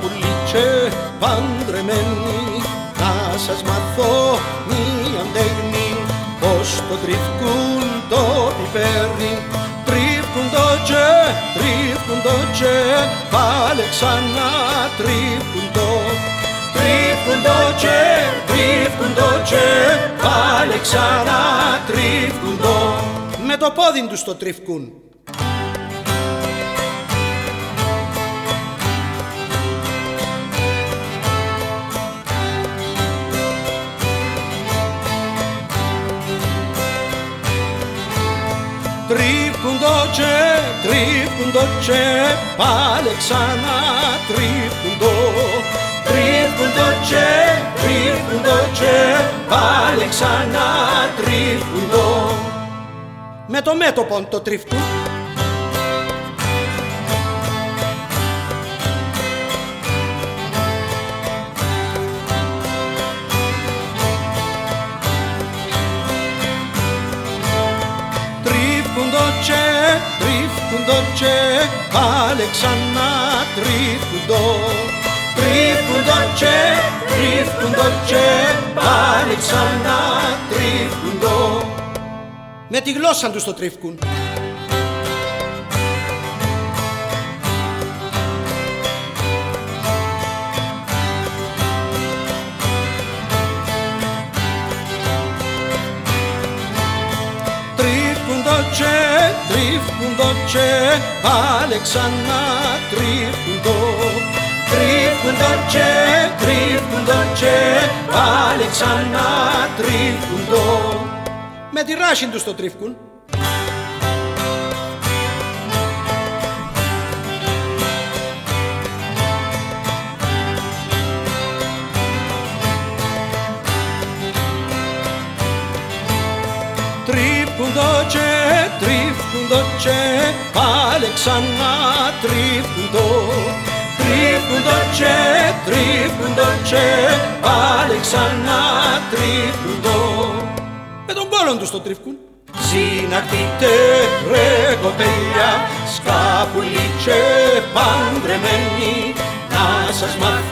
παιδιά σκάπουλοι και παντρεμένοι να σας μαθώ μία τέχνη πως το τριφκούν το πιπέρι τρίφκουν το τσε, τρίφκουν το τσε πάλε ξανά τρίφκουν το. Τρίφκουν το τσε, τρίφκουν το τσε πάλε ξανά τρίφκουν το. Με το πόδι τους το τρίφκουν Τρίφκουν το τσε, τρίφκουν το τσε, πάλι ξανά τρίφκουν το. Τρίφκουν το τσε, τρίφκουν το τσε, πάλι ξανά τρίφκουν το. Με το μέτωπο το τρίφκουν τρίφκουν το τσε, πάλι ξανά τρίφκουν το Τρίφκουν το τσε, τρίφκουν το τσε, πάλι ξανά τρίφκουν το Με τη γλώσσα τους το τρίφκουν Τρίφκουν τρίφκουν το τσε, πάλι ξανά τρίφκουν το Τρίφκουν το τσε, τρίφκουν το τσε, πάλι ξανά τρίφκουν το Με τη ράση τους το τρίφκουν Τρίφκουν το τσε, τρίφκουν το τσε, πάλι ξανά τρίφκουν το Τρίφκουν το τσε, τρίφκουν το τσε, πάλι ξανά τρίφκουν το Με τον πόλον τους το τρίφκουν. Συνακτείτε ρε κοπέλια, σκάπουλοι και παντρεμένοι να σας μαθώ μία τέχνη